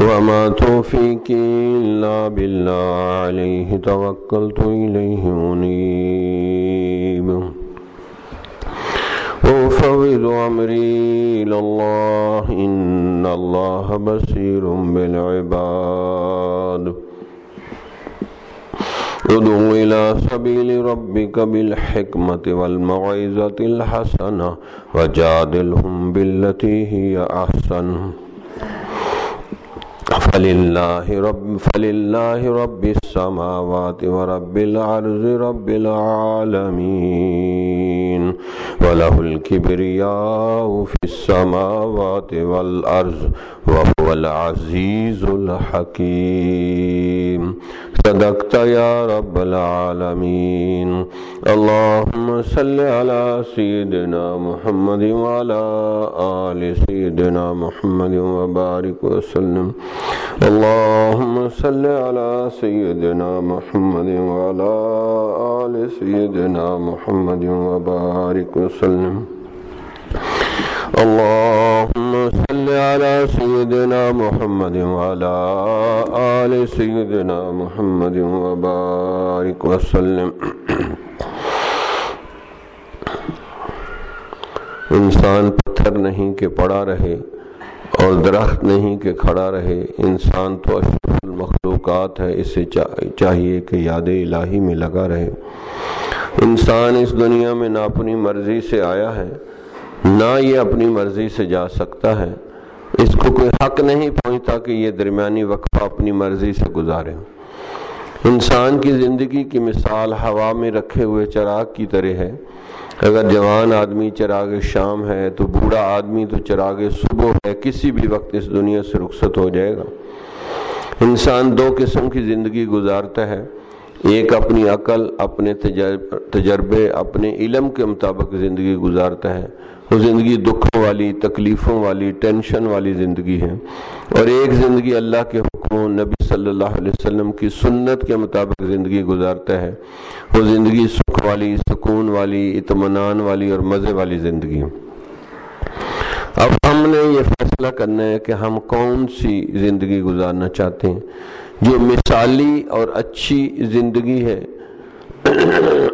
وما توفيقي إلا بالله عليه توكلت إليه منيب وأفوض أمري إلى الله إن الله بصير بالعباد. ادعو إلى سبيل ربك بالحكمة والموعظة الحسنة وجادلهم بالتي هي أحسن. فللہ رب فللہ رب السماوات ورب العرض رب العالمین وله الكبرياء في السماوات والأرض وهو العزيز الحكيم. صدقت يا رب العالمين. اللهم صل على سيدنا محمد وعلى آل سيدنا محمد وبارك وسلم. اللهم صل على سيدنا محمد وعلى آل سيدنا محمد وبارك وسلم. اللهم صل على سيدنا محمد وعلى آل سيدنا محمد وبارك وسلم. انسان پتھر نہیں کہ پڑا رہے اور درخت نہیں کہ کھڑا رہے۔ انسان تو اشرف المخلوقات ہے، اسے چاہیے کہ یاد الہی میں لگا رہے۔ انسان اس دنیا میں نہ اپنی مرضی سے آیا ہے، نہ یہ اپنی مرضی سے جا سکتا ہے۔ اس کو کوئی حق نہیں پہنچتا کہ یہ درمیانی وقفہ اپنی مرضی سے گزارے۔ انسان کی زندگی کی مثال ہوا میں رکھے ہوئے چراغ کی طرح ہے۔ اگر جوان آدمی چراغ شام ہے تو بوڑھا آدمی تو چراغ صبح ہے، کسی بھی وقت اس دنیا سے رخصت ہو جائے گا۔ انسان دو قسم کی زندگی گزارتا ہے، ایک اپنی عقل، اپنے تجربے، اپنے علم کے مطابق زندگی گزارتا ہے۔ وہ زندگی دکھوں والی، تکلیفوں والی، ٹینشن والی زندگی ہے۔ اور ایک زندگی اللہ کے حکموں نبی صلی اللہ علیہ وسلم کی سنت کے مطابق زندگی گزارتا ہے۔ وہ زندگی سکھ والی، سکون والی، اطمینان والی اور مزے والی زندگی۔ اب ہم نے یہ فیصلہ کرنا ہے کہ ہم کون سی زندگی گزارنا چاہتے ہیں۔ جو مثالی اور اچھی زندگی ہے،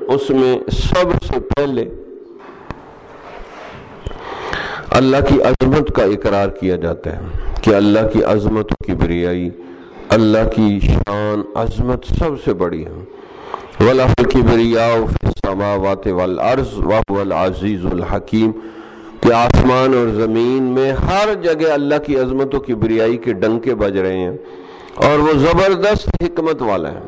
اس میں سب سے پہلے اللہ کی عظمت کا اقرار کیا جاتا ہے کہ اللہ کی عظمت کی بریائی، اللہ کی شان، عظمت سب سے بڑی ہے۔ وَلَهُ الْكِبْرِيَاءُ فِي السَّمَاوَاتِ وَالْأَرْضِ وَهُوَ الْعَزِيزُ الْحَكِيمُ۔ کہ آسمان اور زمین میں ہر جگہ اللہ کی عظمت و کبریائی کے ڈنکے بج رہے ہیں۔ اور وہ زبردست حکمت والا ہے۔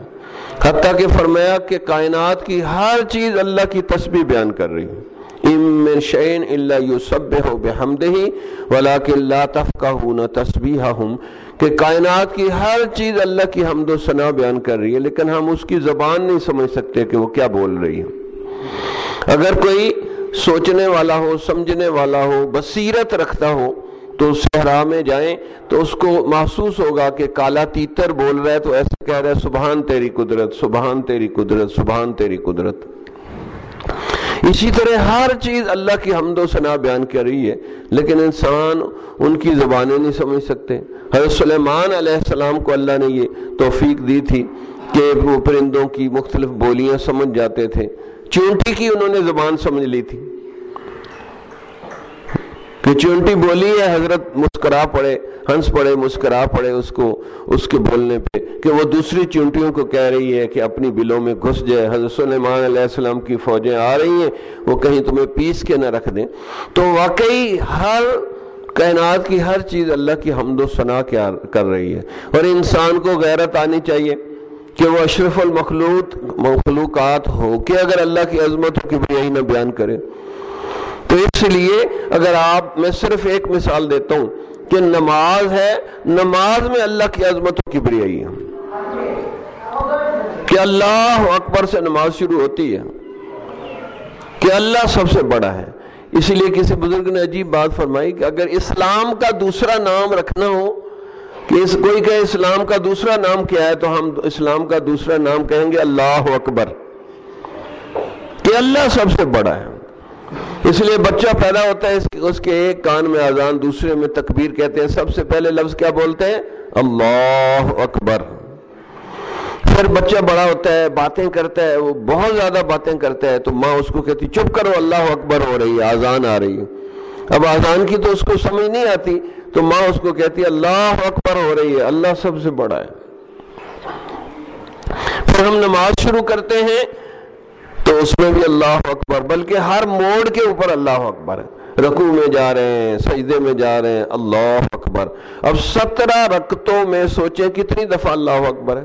حتیٰ کہ فرمایا کہ کائنات کی ہر چیز اللہ کی تسبیح بیان کر رہی ہے۔ من شعین اللہ یسبح بحمدہ ولیکن لا تفقہون تسبیحہم کہ کائنات کی ہر چیز اللہ کی حمد و ثنا بیان کر رہی ہے، لیکن ہم اس کی زبان نہیں سمجھ سکتے کہ وہ کیا بول رہی ہے۔ اگر کوئی سوچنے والا ہو، سمجھنے والا ہو، بصیرت رکھتا ہو، تو صحرا میں جائیں تو اس کو محسوس ہوگا کہ کالا تیتر بول رہا ہے، تو ایسے کہہ رہا ہے، سبحان تیری قدرت، سبحان تیری قدرت، سبحان تیری قدرت۔ اسی طرح ہر چیز اللہ کی حمد و ثنا بیان کر رہی ہے، لیکن انسان ان کی زبانیں نہیں سمجھ سکتے۔ حضرت سلیمان علیہ السلام کو اللہ نے یہ توفیق دی تھی کہ وہ پرندوں کی مختلف بولیاں سمجھ جاتے تھے۔ چونٹی کی انہوں نے زبان سمجھ لی تھی۔ کہ چونٹی بولی ہے، حضرت مسکرا پڑے، ہنس پڑے، مسکرا پڑے اس کو، اس کے بولنے پہ، کہ وہ دوسری چونٹیوں کو کہہ رہی ہے کہ اپنی بلوں میں گھس جائے، حضرت سلیمان علیہ السلام کی فوجیں آ رہی ہیں، وہ کہیں تمہیں پیس کے نہ رکھ دیں۔ تو واقعی ہر کائنات کی ہر چیز اللہ کی حمد و ثنا کر رہی ہے۔ اور انسان کو غیرت آنی چاہیے کہ وہ اشرف المخلوط مخلوقات ہو کہ اگر اللہ کی عظمت کی بریائی نہ بیان کرے۔ تو اس لیے اگر آپ میں صرف ایک مثال دیتا ہوں کہ نماز ہے، نماز میں اللہ کی عظمت کی بریائی ہے کہ اللہ اکبر سے نماز شروع ہوتی ہے۔ کہ اللہ سب سے بڑا ہے۔ اس لیے کسی بزرگ نے عجیب بات فرمائی کہ اگر اسلام کا دوسرا نام رکھنا ہو، کہ اس کوئی کہے اسلام کا دوسرا نام کیا ہے، تو ہم اسلام کا دوسرا نام کہیں گے اللہ اکبر۔ کہ اللہ سب سے بڑا ہے۔ اس لیے بچہ پیدا ہوتا ہے، اس کے ایک کان میں آزان دوسرے میں تکبیر کہتے ہیں۔ سب سے پہلے لفظ کیا بولتے ہیں؟ اللہ اکبر۔ پھر بچہ بڑا ہوتا ہے، باتیں کرتا ہے، وہ بہت زیادہ باتیں کرتا ہے۔ تو ماں اس کو کہتی، چپ کرو، اللہ اکبر ہو رہی ہے آزان آ رہی ہے۔ اب آزان کی تو اس کو سمجھ نہیں آتی۔ تو ماں اس کو کہتی، اللہ اکبر ہو رہی ہے، اللہ سب سے بڑا ہے۔ پھر ہم نماز شروع کرتے ہیں۔ تو اس میں بھی اللہ اکبر، بلکہ ہر موڑ کے اوپر اللہ اکبر۔ ہے رکو میں جا رہے ہیں، سجدے میں جا رہے ہیں، اللہ اکبر۔ اب سترہ رکتوں میں سوچیں کتنی دفعہ اللہ اکبر ہے؟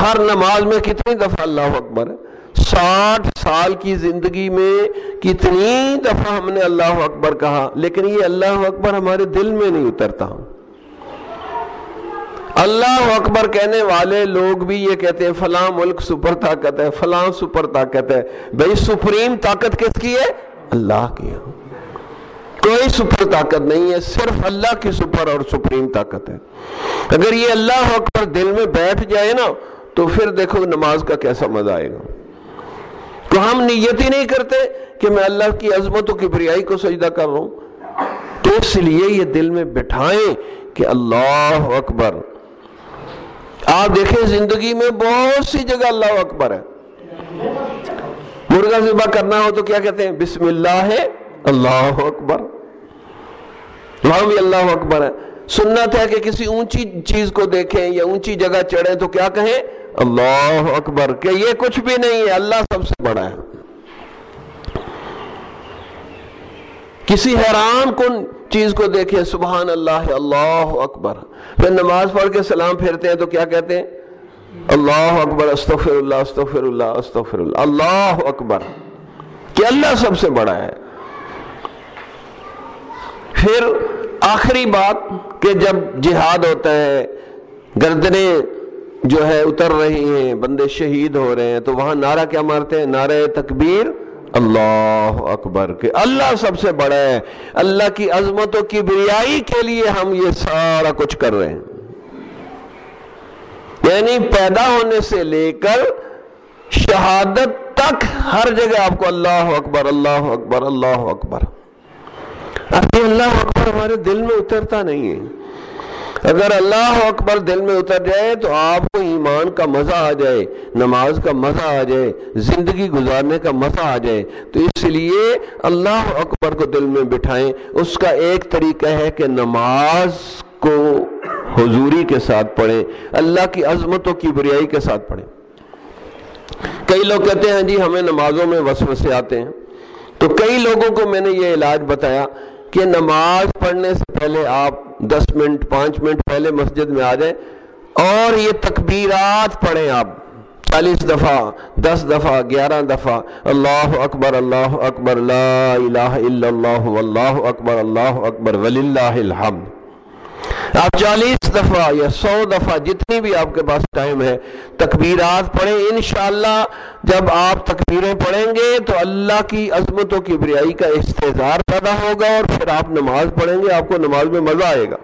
ہر نماز میں کتنی دفعہ اللہ اکبر ہے؟ ساٹھ سال کی زندگی میں کتنی دفعہ ہم نے اللہ اکبر کہا، لیکن یہ اللہ اکبر ہمارے دل میں نہیں اترتا۔ اللہ اکبر کہنے والے لوگ بھی یہ کہتے ہیں فلاں ملک سپر طاقت ہے، فلاں سپر طاقت ہے۔ بھائی سپریم طاقت کس کی ہے؟ اللہ کی کوئی سپر طاقت نہیں ہے، صرف اللہ کی سپر اور سپریم طاقت ہے۔ اگر یہ اللہ اکبر دل میں بیٹھ جائے نا، تو پھر دیکھو نماز کا کیسا مزہ آئے گا۔ تو ہم نیت ہی نہیں کرتے کہ میں اللہ کی عظمت و کبریائی کو سجدہ کر رہا ہوں۔ تو اس لیے یہ دل میں بٹھائیں کہ اللہ اکبر آپ دیکھیں زندگی میں بہت سی جگہ اللہ اکبر ہے۔ مرغا ذبح کرنا ہو تو کیا کہتے ہیں؟ بسم اللہ ہے، اللہ اکبر۔ وہاں بھی اللہ اکبر ہے۔ سنت ہے کہ کسی اونچی چیز کو دیکھیں یا اونچی جگہ چڑھیں تو کیا کہیں؟ اللہ اکبر۔ کہ یہ کچھ بھی نہیں ہے، اللہ سب سے بڑا ہے۔ کسی حیران کن چیز کو دیکھیں، سبحان اللہ اللہ اکبر۔ پھر نماز پڑھ کے سلام پھیرتے ہیں تو کیا کہتے ہیں؟ اللہ اکبر، استغفر اللہ استغفر اللہ استغفر اللہ۔ اللہ اکبر۔ کہ اللہ سب سے بڑا ہے۔ پھر آخری بات کہ جب جہاد ہوتا ہے، گردنیں جو ہے اتر رہی ہیں، بندے شہید ہو رہے ہیں، تو وہاں نعرہ کیا مارتے ہیں؟ نعرہ تکبیر۔ اللہ اکبر کہ اللہ سب سے بڑا ہے۔ اللہ کی عظمتوں کی بریائی کے لیے ہم یہ سارا کچھ کر رہے ہیں۔ یعنی پیدا ہونے سے لے کر شہادت تک ہر جگہ آپ کو اللہ اکبر اللہ اکبر اللہ اکبر۔ ابھی اللہ اکبر ہمارے دل میں اترتا نہیں ہے۔ اگر اللہ اکبر دل میں اتر جائے تو آپ کو ایمان کا مزہ آ جائے، نماز کا مزہ آ جائے، زندگی گزارنے کا مزہ آ جائے۔ تو اس لیے اللہ اکبر کو دل میں بٹھائیں۔ اس کا ایک طریقہ ہے کہ نماز کو حضوری کے ساتھ پڑھیں، اللہ کی عظمتوں کی بریائی کے ساتھ پڑھیں۔ کئی لوگ کہتے ہیں جی ہمیں نمازوں میں وسوسے آتے ہیں۔ تو کئی لوگوں کو میں نے یہ علاج بتایا کہ نماز پڑھنے سے پہلے آپ دس منٹ، پانچ منٹ پہلے مسجد میں آ جائیں۔ اور یہ تکبیرات پڑھیں آپ۔ چالیس دفعہ، دس دفعہ، گیارہ دفعہ۔ اللہ اکبر اللہ اکبر، لا الہ الا اللہ، واللہ اکبر، اللہ اکبر، وللہ الحمد۔ آپ چالیس دفعہ یا سو دفعہ جتنی بھی آپ کے پاس ٹائم ہے، تکبیرات پڑھیں۔ انشاءاللہ جب آپ تکبیریں پڑھیں گے تو اللہ کی عظمتوں کی بریائی کا استظار پیدا ہوگا اور پھر آپ نماز پڑھیں گے، آپ کو نماز میں مزہ آئے گا۔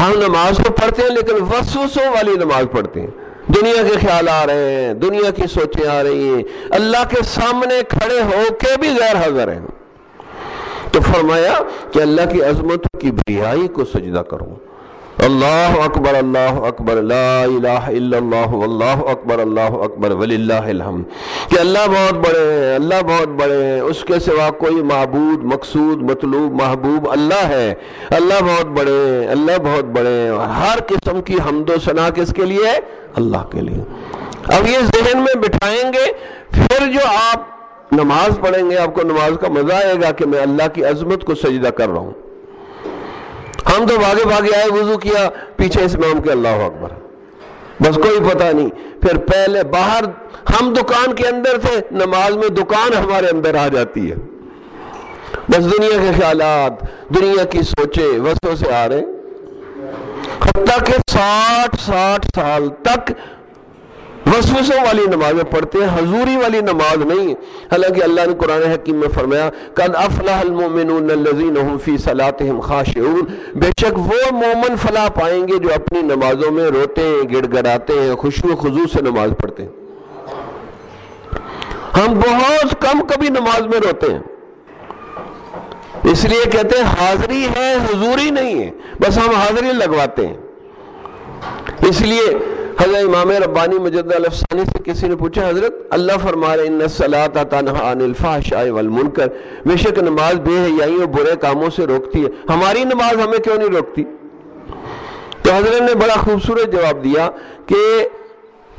ہم نماز کو پڑھتے ہیں لیکن وسوسوں والی نماز پڑھتے ہیں۔ دنیا کے خیال آ رہے ہیں، دنیا کی سوچیں آ رہی ہیں۔ اللہ کے سامنے کھڑے ہو کے بھی غیر حاضر ہیں۔ تو فرمایا کہ اللہ کی عظمت کی بریائی کو سجدہ کروں۔ اللہ اکبر اللہ اکبر، لا الہ الا اللہ، واللہ اکبر، اللہ اکبر، وللہ الحمد۔ کہ اللہ بہت بڑے ہیں، اللہ بہت بڑے ہیں، اس کے سوا کوئی معبود، مقصود، مطلوب، محبوب اللہ ہے۔ اللہ بہت بڑے ہیں، اللہ بہت بڑے ہیں، اور ہر قسم کی حمد و ثنا کس کے لیے؟ اللہ کے لیے۔ اب یہ ذہن میں بٹھائیں گے، پھر جو آپ نماز پڑھیں گے، آپ کو نماز کا مزہ آئے گا کہ میں اللہ کی عظمت کو سجدہ کر رہا ہوں۔ ہم تو بھاگے بھاگے آئے، وضو کیا، پیچھے اسمام کے اللہ اکبر۔ بس کوئی پتہ نہیں۔ پھر پہلے باہر، ہم دکان کے اندر تھے، نماز میں دکان ہمارے اندر آ جاتی ہے۔ بس دنیا کے خیالات، دنیا کی سوچے وسوں سے آ رہے حتیٰ کہ ساٹھ ساٹھ سال تک وسوسوں والی نمازیں پڑھتے ہیں، حضوری والی نماز نہیں حالانکہ اللہ نے قرآن حکیم میں فرمایا، قد افلح المؤمنون الذين هم صلاتهم خاشعون۔ بے شک وہ مومن فلاح پائیں گے جو اپنی نمازوں میں روتے ہیں، گڑ گڑاتے ہیں خوشو خضو سے نماز پڑھتے ہیں۔ ہم بہت کم کبھی نماز میں روتے ہیں۔ اس لیے کہتے ہیں، حاضری ہے، حضوری نہیں ہے، بس ہم حاضری لگواتے ہیں۔ اس لیے حضرت امام ربانی مجد الفسانی سے کسی نے پوچھا، حضرت، اللہ فرما رہے ان تنہا عن الفحشاء والمنکر۔ بے شک نماز بے حیائی اور برے کاموں سے روکتی ہے۔ ہماری نماز ہمیں کیوں نہیں روکتی؟ تو حضرت نے بڑا خوبصورت جواب دیا کہ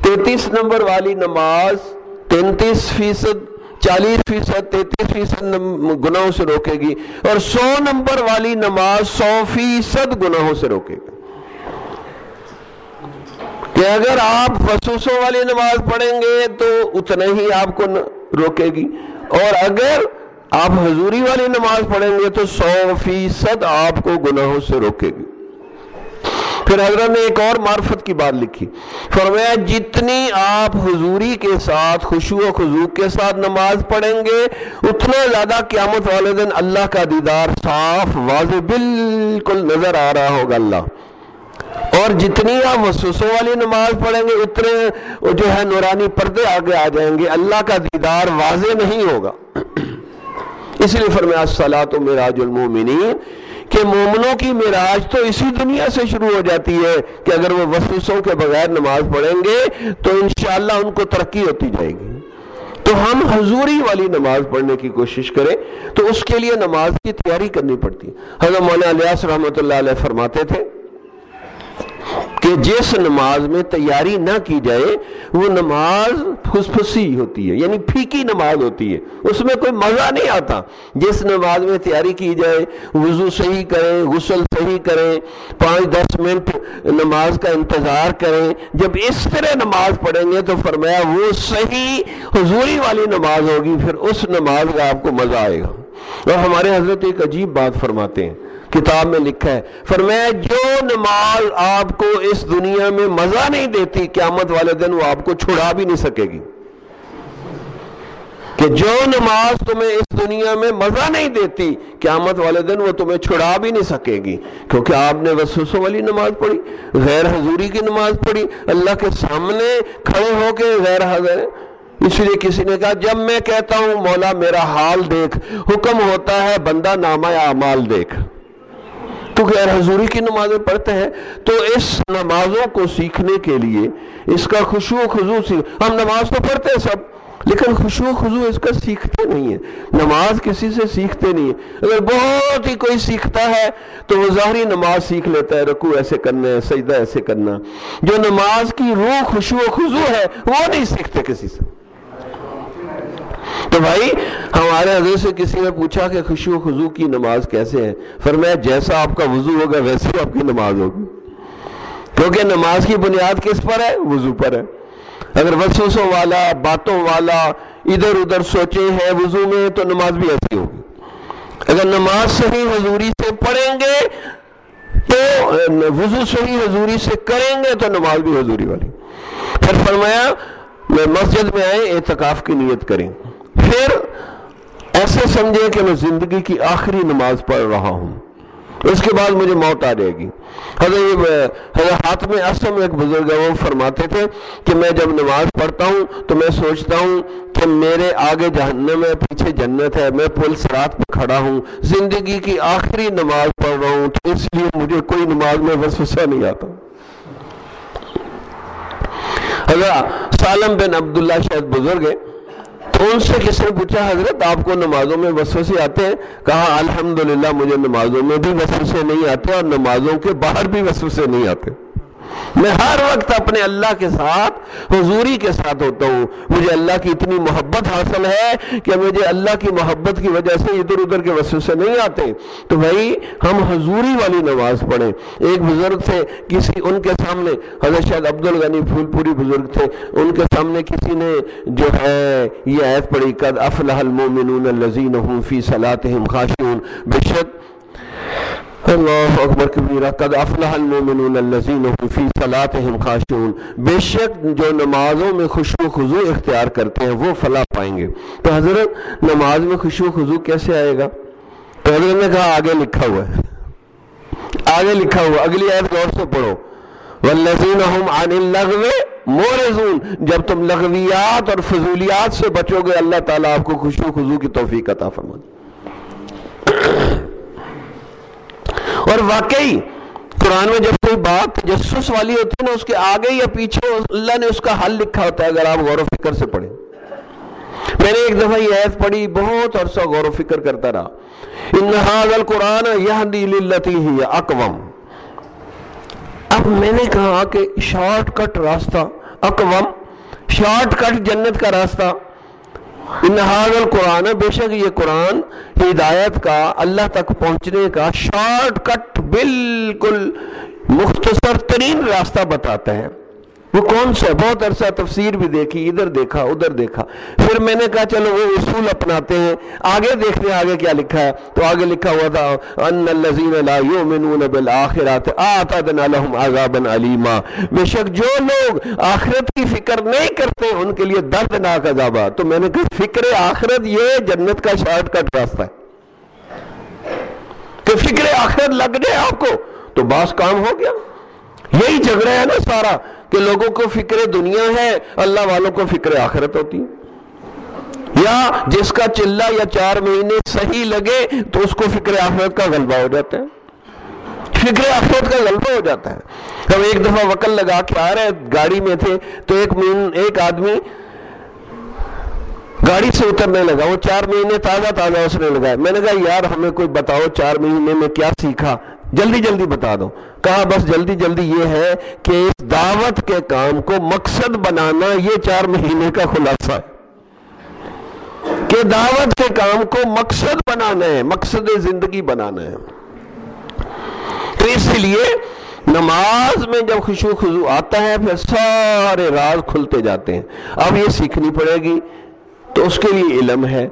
تینتیس نمبر والی نماز تینتیس فیصد، چالیس فیصد، تینتیس فیصد گناہوں سے روکے گی اور سو نمبر والی نماز سو فیصد گناہوں سے روکے گی۔ کہ اگر آپ وسوسوں والی نماز پڑھیں گے تو اتنا ہی آپ کو روکے گی۔ اور اگر آپ حضوری والی نماز پڑھیں گے تو سو فیصد آپ کو گناہوں سے روکے گی۔ پھر حضرت نے ایک اور معرفت کی بات لکھی۔ فرمایا، جتنی آپ حضوری کے ساتھ خوشو و خضوق کے ساتھ نماز پڑھیں گے، اتنا زیادہ قیامت والے دن اللہ کا دیدار صاف، واضح، بالکل نظر آ رہا ہوگا اللہ۔ اور جتنی آپ وسوسوں والی نماز پڑھیں گے، اتنے جو ہے نورانی پردے آگے آ جائیں گے۔ اللہ کا دیدار واضح نہیں ہوگا۔ اس لیے فرمایا سلاد و میراج المومنین، کہ مومنوں کی میراج تو اسی دنیا سے شروع ہو جاتی ہے کہ اگر وہ وسوسوں کے بغیر نماز پڑھیں گے تو انشاءاللہ ان کو ترقی ہوتی جائے گی۔ تو ہم حضوری والی نماز پڑھنے کی کوشش کریں تو اس کے لیے نماز کی تیاری کرنی پڑتی۔ حضرت مولانا الیاس رحمۃ اللہ علیہ فرماتے تھے کہ جس نماز میں تیاری نہ کی جائے، وہ نماز پھسی ہوتی ہے یعنی پھیکی نماز ہوتی ہے، اس میں کوئی مزہ نہیں آتا۔ جس نماز میں تیاری کی جائے، وضو صحیح کریں، غسل صحیح کریں، پانچ دس منٹ نماز کا انتظار کریں، جب اس طرح نماز پڑھیں گے تو فرمایا وہ صحیح حضوری والی نماز ہوگی، پھر اس نماز کا آپ کو مزہ آئے گا۔ اور ہمارے حضرت ایک عجیب بات فرماتے ہیں۔ کتاب میں لکھا ہے۔ فرمایا، جو نماز آپ کو اس دنیا میں مزہ نہیں دیتی، قیامت والے دن وہ آپ کو چھڑا بھی نہیں سکے گی۔ کہ جو نماز تمہیں اس دنیا میں مزہ نہیں دیتی، قیامت والے دن وہ تمہیں چھڑا بھی نہیں سکے گی۔ کیونکہ آپ نے وسوسوں والی نماز پڑھی، غیر حضوری کی نماز پڑھی، اللہ کے سامنے کھڑے ہو کے غیر حضر۔ اس لیے کسی نے کہا، جب میں کہتا ہوں، مولا میرا حال دیکھ، حکم ہوتا ہے، بندہ نامہ اعمال دیکھ۔ تو غیر حضوری کی نمازیں پڑھتے ہیں، تو اس نمازوں کو سیکھنے کے لیے اس کا خوشو و خضو سیکھ، ہم نماز تو پڑھتے ہیں سب، لیکن خوشو خضو اس کا سیکھتے نہیں ہیں۔ نماز کسی سے سیکھتے نہیں ہیں۔ اگر بہت ہی کوئی سیکھتا ہے، تو وہ ظاہری نماز سیکھ لیتا ہے، رکوع ایسے کرنا ہے، سجدہ ایسے کرنا۔ جو نماز کی روح خوشو خضو ہے، وہ نہیں سیکھتے کسی سے۔ تو بھائی، ہمارے حضرت سے کسی نے پوچھا کہ خوشی و خضو کی نماز کیسے ہے فرمایا، جیسا آپ کا وضو ہوگا ویسے آپ کی نماز ہوگی۔ کیونکہ نماز کی بنیاد کس پر ہے؟ وضو پر ہے۔ اگر وسوسوں والا، باتوں والا ادھر ادھر سوچے ہیں وضو میں، تو نماز بھی ایسی ہوگی۔ اگر نماز صحیح حضوری سے پڑھیں گے، تو، وضو صحیح حضوری سے کریں گے، تو نماز بھی حضوری والی۔ پھر فرمایا، میں مسجد میں آئے، اعتکاف کی نیت کریں۔ پھر ایسے سمجھے کہ میں زندگی کی آخری نماز پڑھ رہا ہوں۔ اس کے بعد مجھے موت آ جائے گی۔ حضرت ہاتھ میں اسم ایک بزرگ وہ فرماتے تھے کہ میں جب نماز پڑھتا ہوں تو میں سوچتا ہوں کہ میرے آگے جہنم ہے، پیچھے جنت ہے۔ میں پل سرات پہ کھڑا ہوں، زندگی کی آخری نماز پڑھ رہا ہوں، تو اس لیے مجھے کوئی نماز میں وسوسہ نہیں آتا۔ حضرت سالم بن عبداللہ شاید بزرگ ہے کون سے کس نے پوچھا حضرت؟ آپ کو نمازوں میں وسوسے آتے ہیں؟ کہا، الحمدللہ، مجھے نمازوں میں بھی وسوسے نہیں آتے اور نمازوں کے باہر بھی وسوسے نہیں آتے۔ میں ہر وقت اپنے اللہ کے ساتھ، حضوری کے ساتھ ہوتا ہوں۔ مجھے اللہ کی اتنی محبت حاصل ہے کہ مجھے اللہ کی محبت کی وجہ سے ادھر ادھر کے وسوسے نہیں آتے۔ تو بھائی، ہم حضوری والی نماز پڑھیں۔ ایک بزرگ تھے، کسی ان کے سامنے، حضرت شاید عبد الغنی پھول پوری بزرگ تھے، ان کے سامنے کسی نے جو ہے، یہ عید پڑھی، قد افلح المومنون الذین هم فی صلاتهم خاشعون۔ بے شک اللہ اکبر کبیرہ، قد افلح المؤمنون الذين هم في صلاتهم خاشعون۔ بے شک جو نمازوں میں خشوع و خضوع اختیار کرتے ہیں، وہ فلاح پائیں گے۔ تو حضرت، نماز میں خشوع و خضوع کیسے آئے گا؟ تو حضرت نے کہا، آگے لکھا ہوا ہے۔ آگے لکھا ہوا اگلی آیت غور سے پڑھو۔ والذین هم عن اللغو مورزون جب تم لغویات اور فضولیات سے بچو گے، اللہ تعالیٰ آپ کو خشوع و خضوع کی توفیق عطا فرما دے اور واقعی قرآن میں جب کوئی بات جسوس والی ہوتی ہے نا، اس کے آگے یا پیچھے اللہ نے اس کا حل لکھا ہوتا ہے، اگر آپ غور و فکر سے پڑھیں۔ میں نے ایک دفعہ یہ ایت پڑھی، بہت عرصہ غور و فکر کرتا رہا۔ ان حاضل قرآن یہدی للتی ہی اقوام اب میں نے کہا کہ شارٹ کٹ راستہ اقوام شارٹ کٹ جنت کا راستہ۔ انحاظ القرآن، بے شک یہ قرآن ہدایت کا، اللہ تک پہنچنے کا شارٹ کٹ بالکل مختصر ترین راستہ بتاتا ہے وہ کون سا بہت عرصہ تفسیر بھی دیکھی، ادھر دیکھا ادھر دیکھا۔ پھر میں نے کہا، چلو وہ اصول اپناتے ہیں۔ آگے دیکھتے ہیں آگے کیا لکھا ہے۔ تو آگے لکھا ہوا تھا، ان الذین لا یؤمنون بالآخرات اعتدنا لهم عذابا علیما. بے شک جو لوگ آخرت کی فکر نہیں کرتے، ان کے لیے دردناک عذاب تو میں نے کہا، فکر آخرت یہ جنت کا شارٹ کٹ راستہ ہے۔ کہ فکر آخرت لگ جائے آپ کو، تو باس کام ہو گیا۔ یہی جھگڑا ہے نا سارا۔ کہ لوگوں کو فکر دنیا ہے، اللہ والوں کو فکر آخرت ہوتی یا جس کا چلہ یا چار مہینے صحیح لگے تو اس کو فکر آخرت کا غلبہ ہو جاتا ہے۔ فکر آخرت کا غلبہ ہو جاتا ہے۔ ہم ایک دفعہ وکل لگا کے آ رہے گاڑی میں تھے، تو ایک ایک آدمی گاڑی سے اترنے لگا۔ وہ چار مہینے تازہ تازہ اس نے لگا میں نے کہا، یار ہمیں کوئی بتاؤ، چار مہینے میں کیا سیکھا؟ جلدی جلدی بتا دو۔ کہا، بس جلدی جلدی یہ ہے کہ اس دعوت کے کام کو مقصد بنانا یہ چار مہینے کا خلاصہ ہے۔ کہ دعوت کے کام کو مقصد بنانا ہے، مقصد زندگی بنانا ہے۔ تو اس لیے نماز میں جب خوشو خزو آتا ہے، پھر سارے راز کھلتے جاتے ہیں۔ اب یہ سیکھنی پڑے گی۔ تو اس کے لیے علم ہے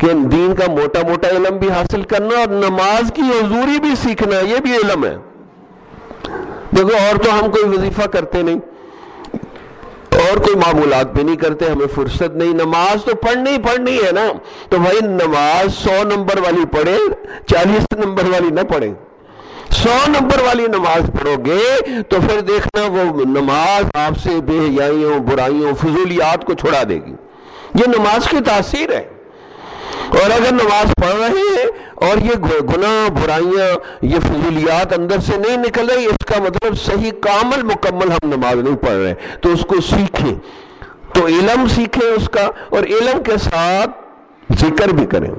کہ دین کا موٹا موٹا علم بھی حاصل کرنا اور نماز کی حضوری بھی سیکھنا، یہ بھی علم ہے۔ دیکھو، اور تو ہم کوئی وظیفہ کرتے نہیں، اور کوئی معمولات بھی نہیں کرتے، ہمیں فرصت نہیں، نماز تو پڑھنی پڑھنی ہے نا۔ تو بھائی، نماز سو نمبر والی پڑھے، چالیس نمبر والی نہ پڑھے۔ سو نمبر والی نماز پڑھو گے، تو پھر دیکھنا وہ نماز آپ سے بے حیائیوں، برائیوں، فضولیات کو چھڑا دے گی۔ یہ نماز کی تاثیر ہے۔ اور اگر نماز پڑھ رہے ہیں اور یہ گناہ برائیاں، یہ فضولیات اندر سے نہیں نکل رہی، اس کا مطلب صحیح کامل مکمل ہم نماز نہیں پڑھ رہے، تو اس کو سیکھیں۔ تو علم سیکھیں اس کا اور علم کے ساتھ ذکر بھی کریں۔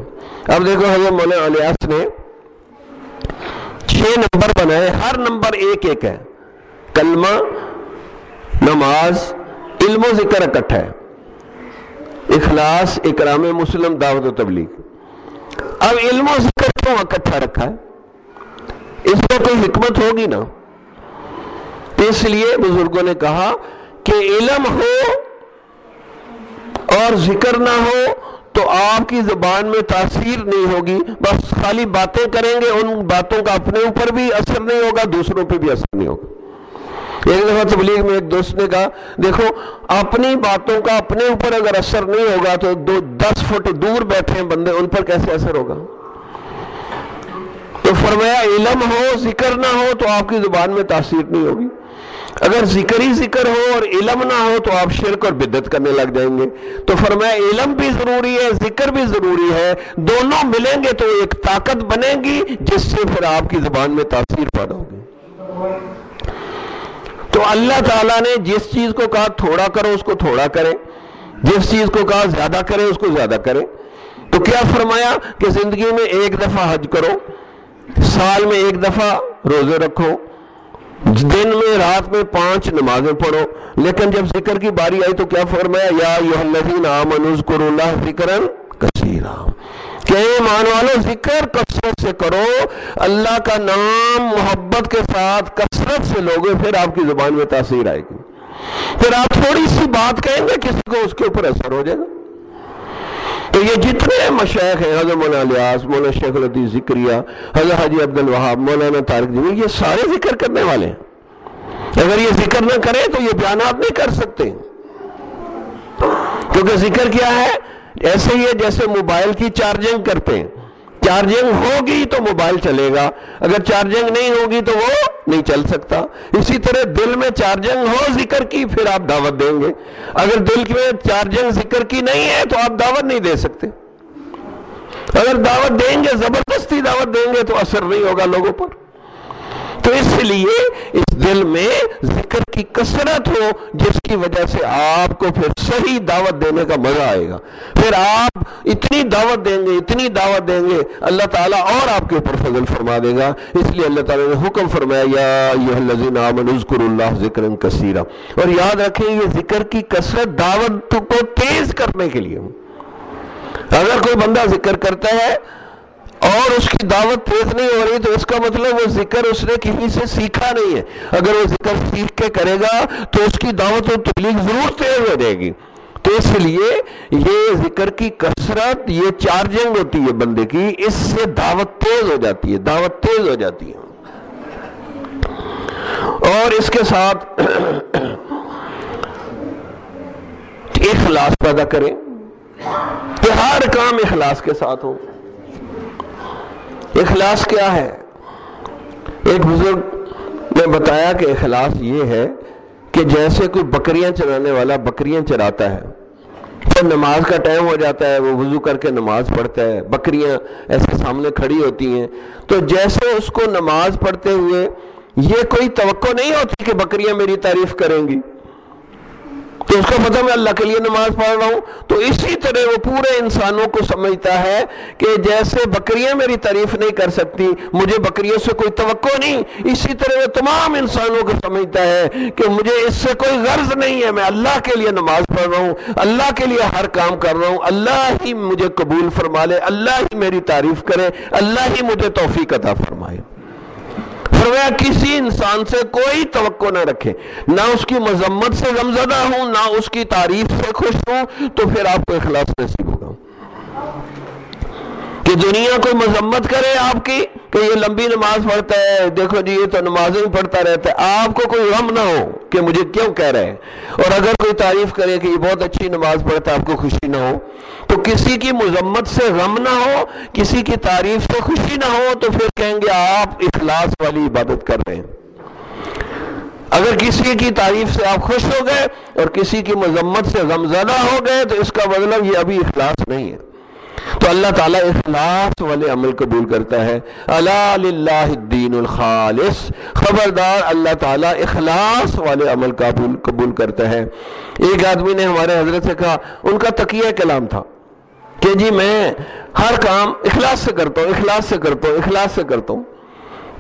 اب دیکھو حضرت مولانا الیاس نے چھ نمبر بنائے، ہر نمبر ایک ایک ہے۔ کلمہ، نماز، علم و ذکر اکٹھا ہے۔ اخلاص اکرام مسلم دعوت و تبلیغ۔ اب علم و ذکر کیوں اکٹھا رکھا ہے؟ اس میں کوئی حکمت ہوگی نا؟ اس لیے بزرگوں نے کہا کہ علم ہو اور ذکر نہ ہو تو آپ کی زبان میں تاثیر نہیں ہوگی۔ بس خالی باتیں کریں گے، ان باتوں کا اپنے اوپر بھی اثر نہیں ہوگا، دوسروں پہ بھی اثر نہیں ہوگا۔ ایک دفعہ تبلیغ میں ایک دوست نے کہا، دیکھو، اپنی باتوں کا اپنے اوپر اگر اثر نہیں ہوگا تو دو، دس فٹ دور بیٹھے ہیں بندے، ان پر کیسے اثر ہوگا؟ تو فرمایا، علم ہو، ذکر نہ ہو تو آپ کی زبان میں تاثیر نہیں ہوگی۔ اگر ذکر ہی ذکر ہو اور علم نہ ہو تو آپ شرک اور بدت کرنے لگ جائیں گے۔ تو فرمایا، علم بھی ضروری ہے، ذکر بھی ضروری ہے، دونوں ملیں گے تو ایک طاقت بنے گی، جس سے پھر آپ کی زبان میں تاثیر پیدا ہوگی۔ تو اللہ تعالیٰ نے جس چیز کو کہا تھوڑا کرو، اس کو تھوڑا کرے جس چیز کو کہا زیادہ کرے اس کو زیادہ کرے تو کیا فرمایا کہ زندگی میں ایک دفعہ حج کرو، سال میں ایک دفعہ روزے رکھو، دن میں، رات میں پانچ نمازیں پڑھو۔ لیکن جب ذکر کی باری آئی تو کیا فرمایا؟ یا یو آمن اللہ کثیرہ کہ ایمان والو، ذکر کثرت سے کرو۔ اللہ کا نام محبت کے ساتھ کثرت سے لوگے پھر آپ کی زبان میں تاثیر آئے گی۔ پھر آپ تھوڑی سی بات کہیں گے، کسی کو اس کے اوپر اثر ہو جائے گا۔ تو یہ جتنے مشیخ ہیں، حضرت مولانا لیاس مولانا شیخ الدیز ذکریہ حضرت حاجی عبد الوہاب، مولانا طارق جمیل، یہ سارے ذکر کرنے والے ہیں۔ اگر یہ ذکر نہ کریں تو یہ بیانات نہیں کر سکتے۔ کیونکہ ذکر کیا ہے؟ ایسے ہی ہے جیسے موبائل کی چارجنگ کرتے ہیں۔ چارجنگ ہوگی تو موبائل چلے گا۔ اگر چارجنگ نہیں ہوگی تو وہ نہیں چل سکتا۔ اسی طرح دل میں چارجنگ ہو، ذکر کی، پھر آپ دعوت دیں گے۔ اگر دل میں چارجنگ، ذکر کی نہیں ہے تو آپ دعوت نہیں دے سکتے۔ اگر دعوت دیں گے، زبردستی دعوت دیں گے تو اثر نہیں ہوگا لوگوں پر۔ تو اس لیے اس دل میں ذکر کی کثرت ہو، جس کی وجہ سے آپ کو پھر صحیح دعوت دینے کا مزہ آئے گا۔ پھر آپ اتنی دعوت دیں گے، اتنی دعوت دیں گے، اللہ تعالیٰ اور آپ کے اوپر فضل فرما دے گا۔ اس لیے اللہ تعالیٰ نے حکم فرمایا، یا اذکر اللہ ذکر کثیرہ اور یاد رکھیں، یہ ذکر کی کثرت دعوت کو تیز کرنے کے لیے اگر کوئی بندہ ذکر کرتا ہے اور اس کی دعوت تیز نہیں ہو رہی تو اس کا مطلب وہ ذکر اس نے کسی سے سیکھا نہیں ہے۔ اگر وہ ذکر سیکھ کے کرے گا تو اس کی دعوت و تبلیغ ضرور تیز ہو جائے گی۔ تو اس لیے یہ ذکر کی کثرت، یہ چارجنگ ہوتی ہے بندے کی، اس سے دعوت تیز ہو جاتی ہے، دعوت تیز ہو جاتی ہے۔ اور اس کے ساتھ اخلاص پیدا کریں۔ کہ ہر کام اخلاص کے ساتھ ہو۔ اخلاص کیا ہے؟ ایک بزرگ نے بتایا کہ اخلاص یہ ہے کہ جیسے کوئی بکریاں چرانے والا بکریاں چراتا ہے جب نماز کا ٹائم ہو جاتا ہے، وہ وضو کر کے نماز پڑھتا ہے، بکریاں ایسے سامنے کھڑی ہوتی ہیں۔ تو جیسے اس کو نماز پڑھتے ہوئے یہ کوئی توقع نہیں ہوتی کہ بکریاں میری تعریف کریں گی۔ تو اس کو پتہ مطلب میں اللہ کے لیے نماز پڑھ رہا ہوں۔ تو اسی طرح وہ پورے انسانوں کو سمجھتا ہے کہ جیسے بکریاں میری تعریف نہیں کر سکتی، مجھے بکریوں سے کوئی توقع نہیں۔ اسی طرح وہ تمام انسانوں کو سمجھتا ہے کہ مجھے اس سے کوئی غرض نہیں ہے، میں اللہ کے لیے نماز پڑھ رہا ہوں، اللہ کے لیے ہر کام کر رہا ہوں۔ اللہ ہی مجھے قبول فرما لے، اللہ ہی میری تعریف کرے، اللہ ہی مجھے توفیق عطا فرمائے۔ فرمایا کسی انسان سے کوئی توقع نہ رکھے، نہ اس کی مذمت سے غمزدہ ہوں، نہ اس کی تعریف سے خوش ہوں، تو پھر آپ کو اخلاص نصیب ہوگا۔ کہ دنیا کوئی مذمت کرے آپ کی کہ یہ لمبی نماز پڑھتا ہے، دیکھو جی یہ تو نمازیں ہی پڑھتا رہتا ہے۔ آپ کو کوئی غم نہ ہو کہ مجھے کیوں کہہ رہے ہیں۔ اور اگر کوئی تعریف کرے کہ یہ بہت اچھی نماز پڑھتا ہے، آپ کو خوشی نہ ہو، تو کسی کی مذمت سے غم نہ ہو، کسی کی تعریف سے خوشی نہ ہو، تو پھر کہیں گے آپ اخلاص والی عبادت کر رہے ہیں۔ اگر کسی کی تعریف سے آپ خوش ہو گئے اور کسی کی مذمت سے غمزدہ ہو گئے، تو اس کا مطلب یہ ابھی اخلاص نہیں ہے۔ تو اللہ تعالیٰ اخلاص والے عمل قبول کرتا ہے۔ اللہ الدین الخالص۔ خبردار اللہ تعالیٰ اخلاص والے عمل قبول قبول کرتا ہے۔ ایک آدمی نے ہمارے حضرت سے کہا، ان کا تقیہ کلام تھا کہ جی میں ہر کام اخلاص سے کرتا ہوں، اخلاص سے کرتا ہوں، اخلاص سے کرتا ہوں۔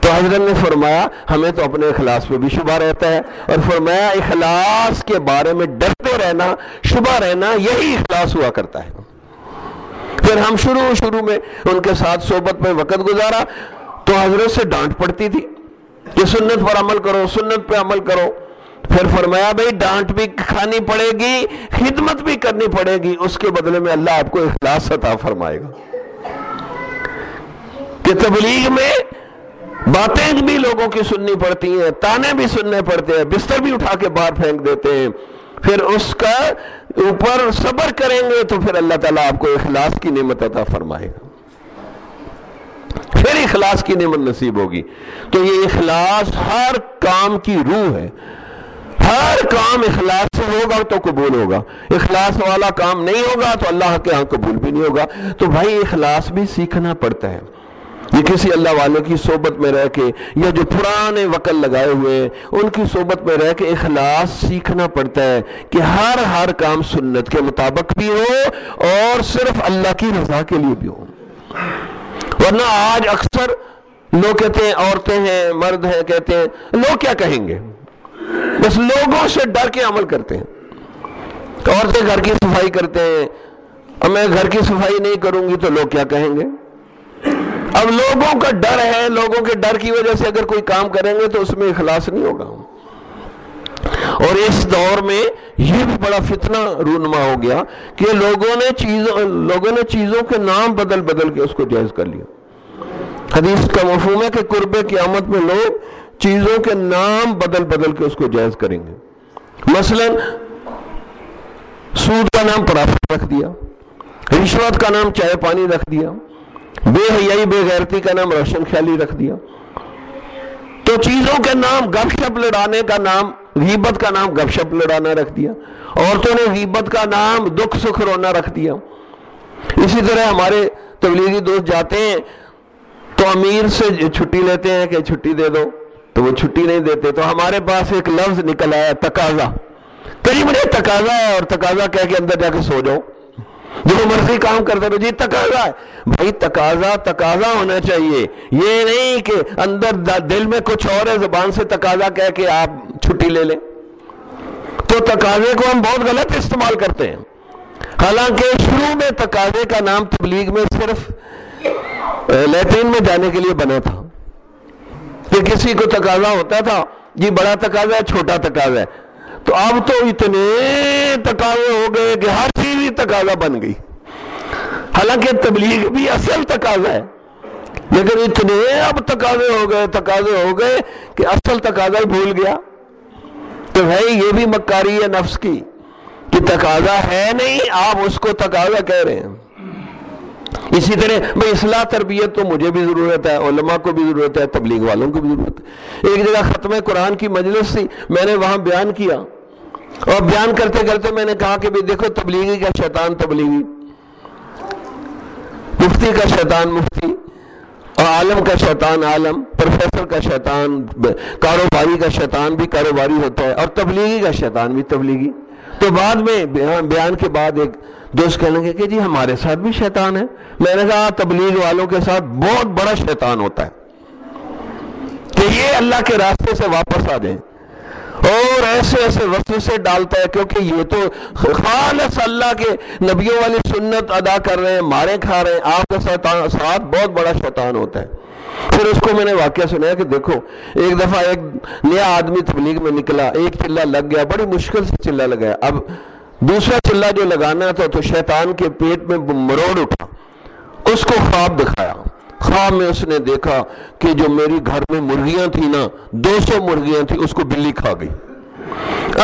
تو حضرت نے فرمایا، ہمیں تو اپنے اخلاص پہ بھی شبہ رہتا ہے۔ اور فرمایا، اخلاص کے بارے میں ڈرتے رہنا، شبہ رہنا، یہی اخلاص ہوا کرتا ہے۔ پھر ہم شروع شروع میں ان کے ساتھ صحبت میں وقت گزارا تو حضرت سے ڈانٹ پڑتی تھی کہ سنت پر عمل کرو، سنت پہ عمل کرو۔ پھر فرمایا بھائی، ڈانٹ بھی کھانی پڑے گی، خدمت بھی کرنی پڑے گی، اس کے بدلے میں اللہ آپ کو اخلاص عطا فرمائے گا۔ کہ تبلیغ میں باتیں بھی لوگوں کی سننی پڑتی ہیں، تانے بھی سننے پڑتے ہیں، بستر بھی اٹھا کے باہر پھینک دیتے ہیں۔ پھر اس کا اوپر صبر کریں گے تو پھر اللہ تعالیٰ آپ کو اخلاص کی نعمت عطا فرمائے گا۔ پھر اخلاص کی نعمت نصیب ہوگی۔ تو یہ اخلاص ہر کام کی روح ہے۔ ہر کام اخلاص سے ہوگا تو قبول ہوگا۔ اخلاص والا کام نہیں ہوگا تو اللہ کے ہاں قبول بھی نہیں ہوگا۔ تو بھائی اخلاص بھی سیکھنا پڑتا ہے۔ یہ کسی اللہ والے کی صحبت میں رہ کے یا جو پرانے وکل لگائے ہوئے ان کی صحبت میں رہ کے اخلاص سیکھنا پڑتا ہے کہ ہر ہر کام سنت کے مطابق بھی ہو اور صرف اللہ کی رضا کے لیے بھی ہو۔ ورنہ آج اکثر لوگ کہتے ہیں، عورتیں ہیں، مرد ہیں، کہتے ہیں، لوگ کیا کہیں گے؟ بس لوگوں سے ڈر کے عمل کرتے ہیں۔ عورتیں گھر کی صفائی کرتے ہیں اور میں گھر کی صفائی نہیں کروں گی تو لوگ کیا کہیں گے؟ اب لوگوں کا ڈر ہے، لوگوں کے ڈر کی وجہ سے اگر کوئی کام کریں گے تو اس میں اخلاص نہیں ہوگا۔ اور اس دور میں یہ بھی بڑا فتنہ رونما ہو گیا کہ لوگوں نے چیزوں، لوگوں نے چیزوں کے نام بدل بدل کے اس کو جائز کر لیا۔ حدیث کا مفہوم ہے کہ قرب قیامت میں لوگ چیزوں کے نام بدل بدل کے اس کو جائز کریں گے۔ مثلا سود کا نام پرافت رکھ دیا، رشوت کا نام چائے پانی رکھ دیا۔ بے حیائی، بے غیرتی کا نام روشن خیالی رکھ دیا۔ تو چیزوں کے نام گپ شپ لڑانے کا نام، غیبت کا نام گپ شپ لڑانا رکھ دیا۔ عورتوں نے غیبت کا نام دکھ سکھ رونا رکھ دیا۔ اسی طرح ہمارے تبلیغی دوست جاتے ہیں، تو امیر سے چھٹی لیتے ہیں کہ چھٹی دے دو، تو وہ چھٹی نہیں دیتے۔ تو ہمارے پاس ایک لفظ نکل آیا، تقاضا۔ کئی مجھے تقاضا ہے اور تقاضا کہہ کے اندر جا کے سو جاؤ۔ جو مرضی کام کرتے رہو جی تقاضا ہے۔ بھائی، تقاضا تقاضا ہونا چاہیے۔ یہ نہیں کہ اندر دل میں کچھ اور ہے، زبان سے تقاضا کہہ کے آپ چھٹی لے لیں۔ تو تقاضے کو ہم بہت غلط استعمال کرتے ہیں۔ حالانکہ شروع میں تقاضے کا نام تبلیغ میں صرف لیٹرین میں جانے کے لیے بنا تھا۔ کہ کسی کو تقاضا ہوتا تھا جی بڑا تقاضا ہے، چھوٹا تقاضا ہے۔ تو اب تو اتنے تقاضے ہو گئے کہ ہر چیز ہی تقاضا بن گئی۔ حالانکہ تبلیغ بھی اصل تقاضا ہے۔ لیکن اتنے اب تقاضے ہو گئے، تقاضے ہو گئے کہ اصل تقاضا ہی بھول گیا۔ تو بھائی یہ بھی مکاری ہے نفس کی کہ تقاضا ہے نہیں، آپ اس کو تقاضا کہہ رہے ہیں۔ اسی طرح بھائی اصلاح تربیت تو مجھے بھی ضرورت ہے، علماء کو بھی ضرورت ہے، تبلیغ والوں کو بھی ضرورت ہے۔ ایک جگہ ختم قرآن کی مجلس تھی، میں نے وہاں بیان کیا۔ اور بیان کرتے کرتے میں نے کہا کہ بھی دیکھو تبلیغی کا شیطان تبلیغی، مفتی کا شیطان مفتی، اور عالم کا شیطان عالم، پروفیسر کا شیطان، کاروباری کا شیطان بھی کاروباری ہوتا ہے، اور تبلیغی کا شیطان بھی تبلیغی۔ تو بعد میں بیان کے بعد ایک دوست کہنے لگے کہ جی ہمارے ساتھ بھی شیطان ہے۔ میں نے کہا تبلیغ والوں کے ساتھ بہت بڑا شیطان ہوتا ہے۔ کہ یہ اللہ کے راستے سے واپس آ جائیں۔ اور ایسے ایسے وسط سے ڈالتا ہے کیونکہ یہ تو خالص اللہ کے نبیوں والی سنت ادا کر رہے ہیں، مارے کھا رہے ہیں۔ آپ کے ساتھ بہت بڑا شیطان ہوتا ہے۔ پھر اس کو میں نے واقعہ سنایا کہ دیکھو، ایک دفعہ ایک نیا آدمی تبلیغ میں نکلا، ایک چلہ لگ گیا، بڑی مشکل سے چلہ لگایا۔ اب دوسرا چلہ جو لگانا تھا تو شیطان کے پیٹ میں مروڑ اٹھا، اس کو خواب دکھایا۔ خواب میں اس نے دیکھا کہ جو میری گھر میں مرغیاں تھی نا، دو سو مرغیاں تھی اس کو بلی کھا گئی۔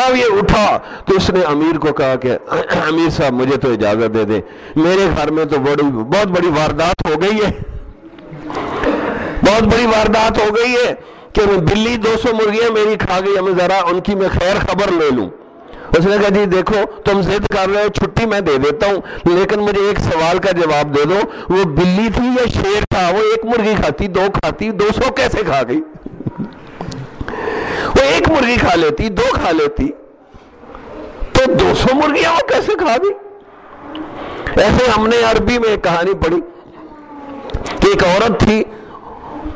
اب یہ اٹھا تو اس نے امیر کو کہا کہ امیر صاحب، مجھے تو اجازت دے دے میرے گھر میں تو بڑی، بہت بڑی واردات ہو گئی ہے۔ بہت بڑی واردات ہو گئی ہے کہ بلی دو سو مرغیاں میری کھا گئی، ہمیں ذرا ان کی میں خیر خبر لے لوں۔ اس نے کہا جی دیکھو، تم ضد کر رہے ہو، چھٹی میں دے دیتا ہوں، لیکن مجھے ایک سوال کا جواب دے دو، وہ بلی تھی یا شیر تھا؟ وہ ایک مرغی کھاتی، دو کھاتی، دو سو کیسے کھا گئی؟ وہ ایک مرغی کھا لیتی، دو کھا لیتی، تو دو سو مرغیاں وہ کیسے کھا گئی؟ ایسے ہم نے عربی میں ایک کہانی پڑھی کہ ایک عورت تھی،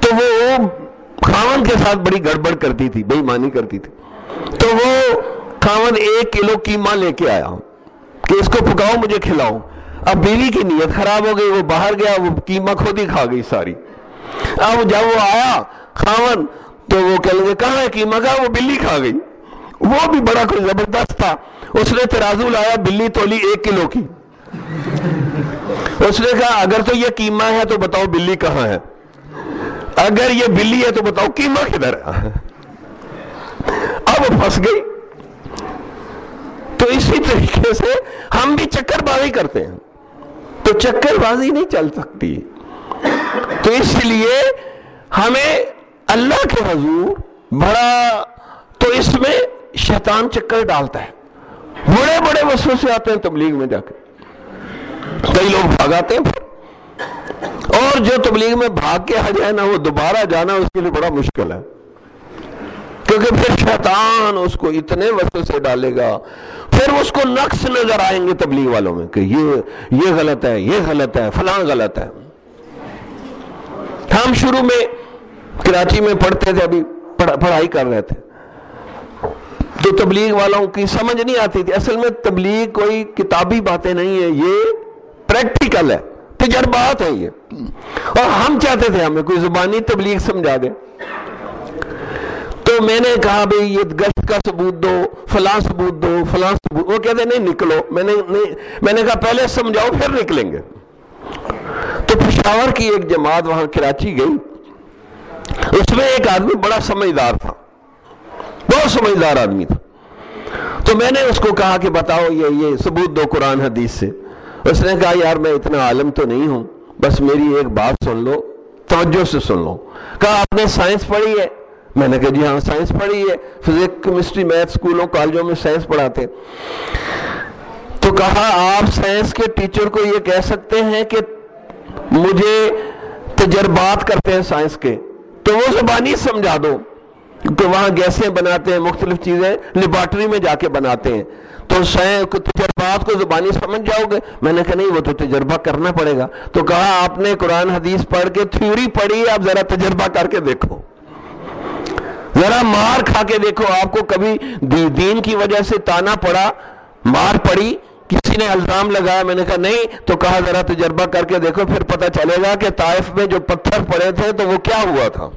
تو وہ خاون کے ساتھ بڑی گڑبڑ کرتی تھی بے مانی کرتی تھی، تو وہ خاون ایک کلو قیمہ لے کے آیا کہ اس کو پکاؤ، مجھے کھلاؤ۔ اب بیوی کی نیت خراب ہو گئی، وہ باہر گیا، وہ قیمہ خود ہی کھا گئی ساری۔ اب جب وہ آیا خاون تو وہ کہہ لیں گے کہاں ہے قیمہ کا؟ وہ بلی کھا گئی۔ وہ بھی بڑا کوئی زبردست تھا۔ اس نے ترازو لایا، بلی تولی ایک کلو کی۔ اس نے کہا، اگر تو یہ قیمہ ہے تو بتاؤ بلی کہاں ہے۔ اگر یہ بلی ہے تو بتاؤ قیمہ کدھر ہے۔ اب پھنس گئی۔ تو اسی طریقے سے ہم بھی چکر بازی کرتے ہیں۔ تو چکر بازی نہیں چل سکتی۔ تو اس لیے ہمیں اللہ کے حضور بڑا تو اس میں شیطان چکر ڈالتا ہے۔ بڑے بڑے وسو سے آتے ہیں تبلیغ میں جا کے۔ کئی لوگ بھاگاتے ہیں پھر۔ اور جو تبلیغ میں بھاگ کے آ جائے نا، وہ دوبارہ جانا اس کے لیے بڑا مشکل ہے۔ کیونکہ پھر شیطان اس کو اتنے وسط سے ڈالے گا، پھر اس کو نقص نظر آئیں گے تبلیغ والوں میں کہ یہ یہ غلط ہے، یہ غلط ہے، فلاں غلط ہے۔ ہم شروع میں کراچی میں پڑھتے تھے، ابھی پڑھائی کر رہے تھے۔ تو تبلیغ والوں کی سمجھ نہیں آتی تھی۔ اصل میں تبلیغ کوئی کتابی باتیں نہیں ہے یہ پریکٹیکل ہے، تجربات ہیں یہ۔ اور ہم چاہتے تھے ہمیں کوئی زبانی تبلیغ سمجھا دے۔ تو میں نے کہا بھائی یہ گشت کا ثبوت دو، فلاں ثبوت دو، فلاں ثبوت وہ کہتے نہیں، نکلو۔ میں نے میں نے کہا پہلے سمجھاؤ، پھر نکلیں گے۔ تو پشاور کی ایک جماعت وہاں کراچی گئی۔ اس میں ایک آدمی بڑا سمجھدار تھا۔ بہت سمجھدار آدمی تھا۔ تو میں نے اس کو کہا کہ بتاؤ، یہ یہ ثبوت دو قرآن حدیث سے۔ اس نے کہا، یار میں اتنا عالم تو نہیں ہوں، بس میری ایک بات سن لو، توجہ سے سن لو۔ کہا، آپ نے سائنس پڑھی ہے۔ میں نے کہا جی ہاں سائنس پڑھی ہے۔ فزکس کیمسٹری میتھ اسکولوں کالجوں میں سائنس پڑھاتے۔ تو کہا، آپ سائنس کے ٹیچر کو یہ کہہ سکتے ہیں کہ مجھے تجربات کرتے ہیں سائنس کے۔ تو وہ زبانی سمجھا دو کہ وہاں گیسیں بناتے ہیں، مختلف چیزیں لیبارٹری میں جا کے بناتے ہیں۔ تو تجربات کو زبانی سمجھ جاؤ گے۔ میں نے کہا، نہیں، وہ تو تجربہ کرنا پڑے گا۔ تو کہا، آپ نے قرآن، حدیث پڑھ کے تھیوری پڑھی، آپ ذرا تجربہ کر کے دیکھو۔ ذرا مار کھا کے دیکھو، آپ کو کبھی دین کی وجہ سے تانا پڑا، مار پڑی، کسی نے الزام لگایا، میں نے کہا نہیں، تو کہا ذرا تجربہ کر کے دیکھو، پھر پتہ چلے گا کہ طائف میں جو پتھر پڑے تھے تو وہ کیا ہوا تھا۔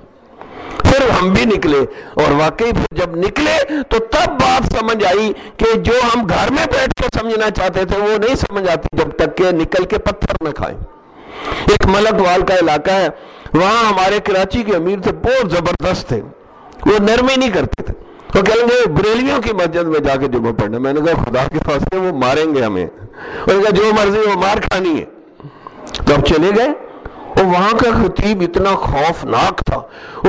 پھر ہم بھی نکلے، اور واقعی پھر جب نکلے تو تب بات سمجھ آئی کہ جو ہم گھر میں بیٹھ کے سمجھنا چاہتے تھے، وہ نہیں سمجھ آتی جب تک کہ نکل کے پتھر نہ کھائیں۔ ایک ملک وال کا علاقہ ہے، وہاں ہمارے کراچی کے امیر تھے، بہت زبردست تھے۔ وہ نرمی نہیں کرتے تھے۔ وہ کہیں گے بریلیوں کی مسجد میں جا کے جمعہ پڑھنا میں نے کہا خدا کے فاصلے وہ ماریں گے ہمیں۔ کہا جو مرضی وہ مار کھانی ہے۔ تو اب چلے گئے۔ اور وہاں کا خطیب اتنا خوفناک تھا۔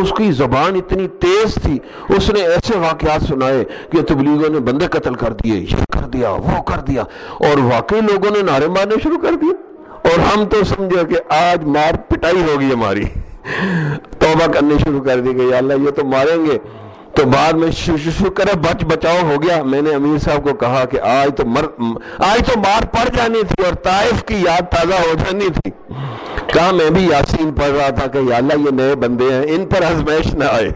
اس کی زبان اتنی تیز تھی۔ اس نے ایسے واقعات سنائے کہ تبلیغوں نے بندے قتل کر دیے، یہ کر دیا، وہ کر دیا۔ اور واقعی لوگوں نے نعرے مارنے شروع کر دیے۔ اور ہم تو سمجھے کہ آج مار پٹائی ہوگی ہماری۔ توبہ کرنے شروع کر دی گئی اللہ یہ تو ماریں گے۔ تو بعد میں شکر ہے بچ بچاؤ، ہو گیا۔ میں نے امیر صاحب کو کہا کہ آج تو مر آج تو مار پڑ جانی تھی اور طائف کی یاد تازہ ہو جانی تھی۔ کہا، میں بھی یاسین پڑھ رہا تھا کہ یا اللہ یہ نئے بندے ہیں، ان پر ازمائش نہ آئے۔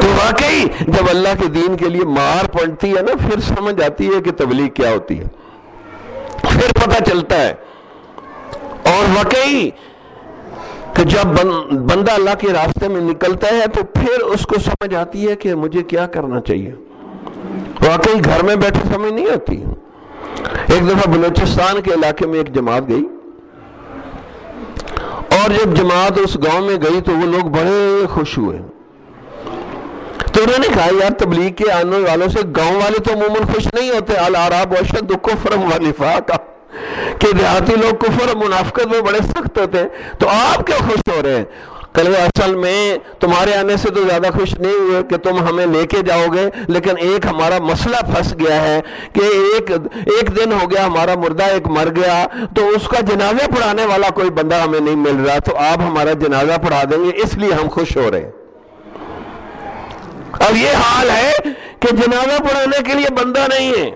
تو واقعی جب اللہ کے دین کے لیے مار پڑتی ہے نا، پھر سمجھ آتی ہے کہ تبلیغ کیا ہوتی ہے۔ پھر پتہ چلتا ہے۔ اور واقعی کہ جب بندہ اللہ کے راستے میں نکلتا ہے تو پھر اس کو سمجھ آتی ہے کہ مجھے کیا کرنا چاہیے۔ واقعی گھر میں بیٹھے سمجھ نہیں آتی۔ ایک دفعہ بلوچستان کے علاقے میں ایک جماعت گئی۔ اور جب جماعت اس گاؤں میں گئی تو وہ لوگ بڑے خوش ہوئے۔ تو انہوں نے کہا، یار، تبلیغ کے آنے والوں سے گاؤں والے تو عموماً خوش نہیں ہوتے۔ العراب وشد کفرم و نفاق۔ کہ دیہاتی لوگ کفر و منافقت میں بڑے سخت ہوتے ہیں۔ تو آپ کیوں خوش ہو رہے ہیں؟ کل اصل میں تمہارے آنے سے تو زیادہ خوش نہیں ہوئے کہ تم ہمیں لے کے جاؤ گے، لیکن ایک ہمارا مسئلہ پھنس گیا ہے کہ ایک ایک دن ہو گیا، ہمارا مردہ ایک مر گیا، تو اس کا جنازہ پڑھانے والا کوئی بندہ ہمیں نہیں مل رہا، تو آپ ہمارا جنازہ پڑھا دیں گے، اس لیے ہم خوش ہو رہے ہیں۔ اب یہ حال ہے کہ جنازہ پڑھانے کے لیے بندہ نہیں ہے۔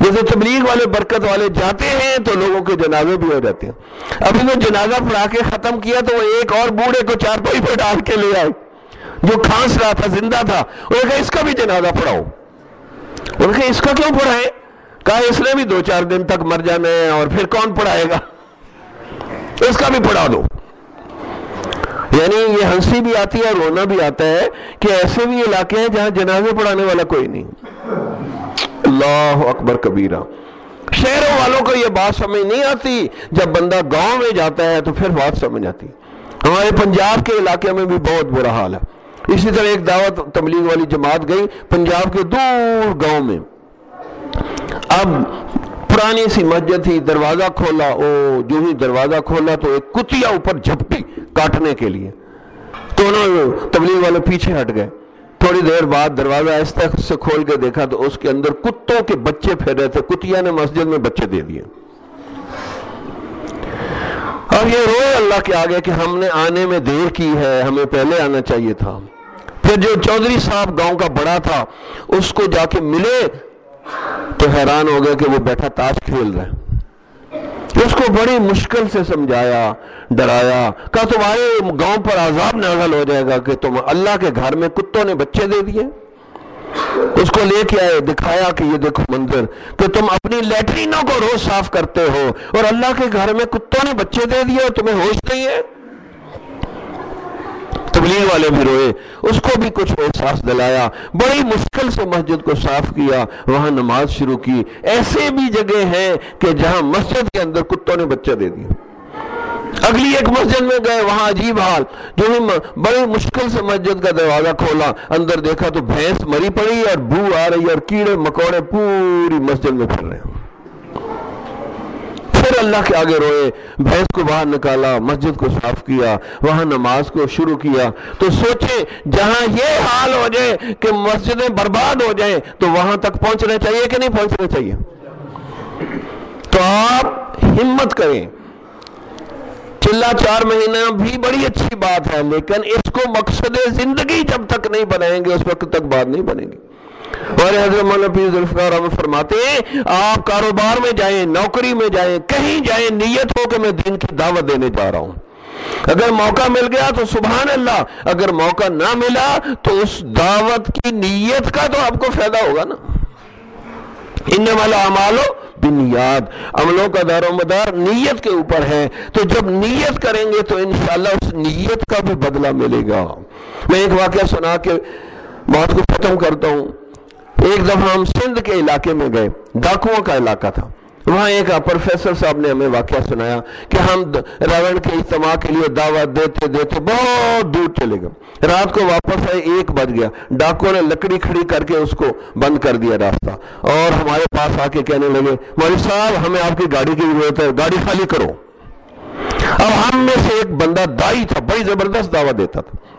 جیسے تبلیغ والے برکت والے جاتے ہیں تو لوگوں کے جنازے بھی ہو جاتے ہیں۔ ابھی وہ جنازہ پڑھا کے ختم کیا تو وہ ایک اور بوڑھے کو چار پائی پہ ڈال کے لے آئے۔ جو کھانس رہا تھا، زندہ تھا، انہوں نے کہا، اس کا بھی جنازہ پڑھاؤ۔ انہوں نے کہا، اس کا کیوں پڑھائے؟ کہا، اس نے بھی دو چار دن تک مر جانا ہے اور پھر کون پڑھائے گا؟ اس کا بھی پڑھا دو۔ یعنی یہ ہنسی بھی آتی ہے اور رونا بھی آتا ہے کہ ایسے بھی علاقے ہیں جہاں جنازے پڑھانے والا کوئی نہیں۔ اللہ اکبر کبیرہ۔ شہروں والوں کو یہ بات سمجھ نہیں آتی، جب بندہ گاؤں میں جاتا ہے تو پھر بات سمجھ آتی۔ ہمارے پنجاب کے علاقے میں بھی بہت برا حال ہے۔ اسی طرح ایک دعوت تبلیغ والی جماعت گئی پنجاب کے دور گاؤں میں۔ اب پرانی سی مسجد تھی، دروازہ کھولا، او جو ہی دروازہ کھولا تو ایک کتیا اوپر جھپٹی کاٹنے کے لیے۔ تو انہوں تبلیغ والے پیچھے ہٹ گئے۔ تھوڑی دیر بعد دروازہ ایسا سے کھول کے دیکھا تو اس کے اندر کتوں کے بچے پھر رہے تھے۔ کتیا نے مسجد میں بچے دے دیے۔ اور یہ روئے اللہ کے آگے کہ ہم نے آنے میں دیر کی ہے، ہمیں پہلے آنا چاہیے تھا۔ پھر جو چودھری صاحب گاؤں کا بڑا تھا، اس کو جا کے ملے تو حیران ہو گیا کہ وہ بیٹھا تاش کھیل رہا ہے۔ اس کو بڑی مشکل سے سمجھایا، ڈرایا، کہا تمہارے گاؤں پر عذاب نازل ہو جائے گا کہ تم اللہ کے گھر میں کتوں نے بچے دے دیے۔ اس کو لے کے آئے، دکھایا کہ یہ دیکھو منظر، کہ تم اپنی لیٹرینوں کو روز صاف کرتے ہو اور اللہ کے گھر میں کتوں نے بچے دے دیے اور تمہیں ہوش نہیں ہے۔ تبلیغ والے بھی روئے، اس کو بھی کچھ احساس دلایا۔ بڑی مشکل سے مسجد کو صاف کیا، وہاں نماز شروع کی۔ ایسے بھی جگہ ہیں کہ جہاں مسجد کے اندر کتوں نے بچہ دے دیا۔ اگلی ایک مسجد میں گئے، وہاں عجیب حال۔ جو بڑی مشکل سے مسجد کا دروازہ کھولا، اندر دیکھا تو بھینس مری پڑی اور بو آ رہی اور کیڑے مکوڑے پوری مسجد میں پھر رہے۔ ہیں پھر اللہ کے آگے روئے، بھینس کو باہر نکالا، مسجد کو صاف کیا، وہاں نماز کو شروع کیا۔ تو سوچے، جہاں یہ حال ہو جائے کہ مسجدیں برباد ہو جائیں، تو وہاں تک پہنچنا چاہیے کہ نہیں پہنچنا چاہیے؟ تو آپ ہمت کریں۔ چلا چار مہینہ بھی بڑی اچھی بات ہے، لیکن اس کو مقصد زندگی جب تک نہیں بنائیں گے، اس وقت تک بات نہیں بنے گی۔ اور حضرت مولانا پیر ذوالفقار ہمیں فرماتے ہیں، آپ کاروبار میں جائیں، نوکری میں جائیں، کہیں جائیں، نیت ہو کہ میں دین کی دعوت دینے جا رہا ہوں۔ اگر موقع مل گیا تو سبحان اللہ، اگر موقع نہ ملا تو اس دعوت کی نیت کا تو آپ کو فائدہ ہوگا نا۔ ان والا امالو بنیاد، عملوں کا دار و مدار نیت کے اوپر ہے۔ تو جب نیت کریں گے تو انشاءاللہ اس نیت کا بھی بدلہ ملے گا۔ میں ایک واقعہ سنا کے بات کو ختم کرتا ہوں۔ ایک دفعہ ہم سندھ کے علاقے میں گئے، ڈاکوؤں کا علاقہ تھا۔ وہاں ایک پروفیسر صاحب نے ہمیں واقعہ سنایا کہ ہم راون کے اجتماع کے لیے دعوت دیتے دیتے بہت دور چلے گئے۔ رات کو واپس آئے، ایک بج گیا۔ ڈاکو نے لکڑی کھڑی کر کے اس کو بند کر دیا راستہ۔ اور ہمارے پاس آ کے کہنے لگے، مولوی صاحب، ہمیں آپ کی گاڑی کی ضرورت ہے، گاڑی خالی کرو۔ اب ہم میں سے ایک بندہ دائی تھا، بڑی زبردست دعوت دیتا تھا۔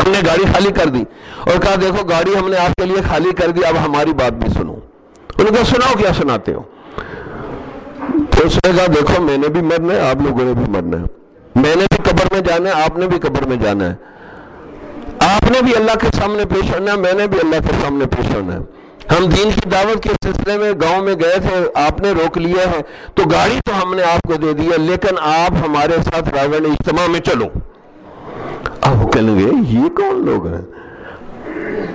ہم نے گاڑی خالی کر دی اور کہا دیکھو گاڑی ہم نے آپ کے لیے خالی کر دی، اب ہماری بات بھی سنو۔ انہوں نے کہا سناؤ کیا سناتے ہو؟ تو اس نے کہا دیکھو، میں نے بھی مرنا ہے، آپ لوگوں نے بھی مرنا ہے۔ میں نے بھی قبر میں جانا ہے، آپ نے بھی قبر میں جانا ہے۔ آپ نے بھی اللہ کے سامنے پیش ہونا ہے، میں نے بھی اللہ کے سامنے پیش ہونا ہے۔ ہم دین کی دعوت کے سلسلے میں گاؤں میں گئے تھے، آپ نے روک لیا ہے تو گاڑی تو ہم نے آپ کو دے دیا لیکن آپ ہمارے ساتھ راوڑ اجتماع میں چلو۔ اب وہ کہنے گے یہ کون لوگ ہیں؟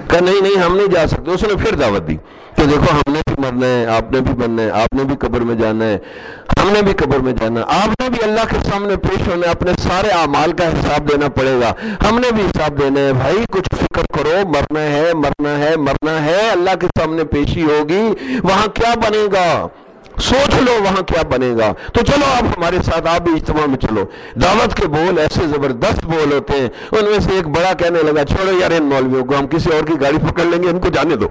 کہ نہیں نہیں، ہم نہیں جا سکتے۔ اس نے پھر دعوت دی کہ دیکھو، ہم نے بھی مرنا ہے، آپ نے بھی مرنا ہے، آپ نے بھی قبر میں جانا ہے، ہم نے بھی قبر میں جانا ہے۔ آپ نے بھی اللہ کے سامنے پیش ہونا ہے، اپنے سارے اعمال کا حساب دینا پڑے گا۔ ہم نے بھی حساب دینا ہے، بھائی، کچھ فکر کرو، مرنا ہے مرنا ہے مرنا ہے، اللہ کے سامنے پیشی ہوگی، وہاں کیا بنے گا؟ سوچ لو وہاں کیا بنے گا۔ تو چلو آپ ہمارے ساتھ، آپ بھی اجتماع میں چلو۔ دعوت کے بول ایسے زبردست بول ہوتے ہیں۔ ان میں سے ایک بڑا کہنے لگا، چھوڑو یار ان مولویوں کو، ہم کسی اور کی گاڑی پکڑ لیں گے، ان کو جانے دو۔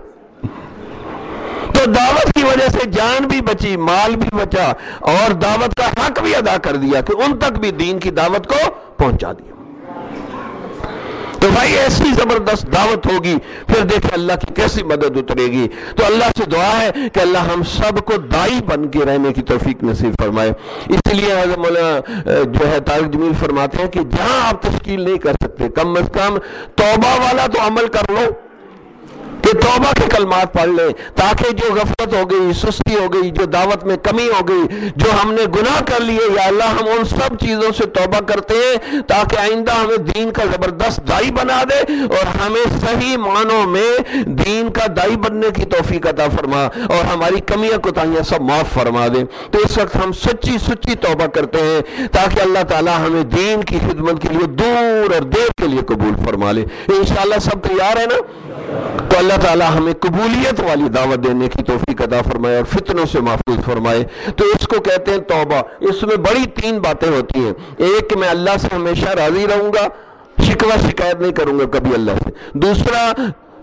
تو دعوت کی وجہ سے جان بھی بچی، مال بھی بچا اور دعوت کا حق بھی ادا کر دیا کہ ان تک بھی دین کی دعوت کو پہنچا دیا۔ تو بھائی ایسی زبردست دعوت ہوگی، پھر دیکھیں اللہ کی کیسی مدد اترے گی۔ تو اللہ سے دعا ہے کہ اللہ ہم سب کو دائی بن کے رہنے کی توفیق نصیب فرمائے۔ اس لیے حضرت مولانا جو ہے طارق جمیل فرماتے ہیں کہ جہاں آپ تشکیل نہیں کر سکتے، کم از کم توبہ والا تو عمل کر لو۔ توبہ کے کلمات پڑھ لیں تاکہ جو غفلت ہو گئی، سستی ہو گئی، جو دعوت میں کمی ہو گئی، جو ہم نے گناہ کر لیے، یا اللہ ہم ان سب چیزوں سے توبہ کرتے ہیں تاکہ آئندہ ہمیں دین کا زبردست دائی بنا دے اور ہمیں صحیح معنوں میں دین کا دائی بننے کی توفیق عطا فرما اور ہماری کمیاں کوتاہیاں سب معاف فرما دے۔ تو اس وقت ہم سچی سچی توبہ کرتے ہیں تاکہ اللہ تعالی ہمیں دین کی خدمت کے لیے دور اور دیر کے لیے قبول فرما لے۔ انشاءاللہ سب تیار ہے نا؟ تو اللہ تعالی ہمیں قبولیت والی دعوت دینے کی توفیق عطا فرمائے اور فتنوں سے محفوظ فرمائے۔ تو اس کو کہتے ہیں توبہ۔ اس میں بڑی تین باتیں ہوتی ہیں۔ ایک کہ میں اللہ سے ہمیشہ راضی رہوں گا، شکوہ شکایت نہیں کروں گا کبھی اللہ سے۔ دوسرا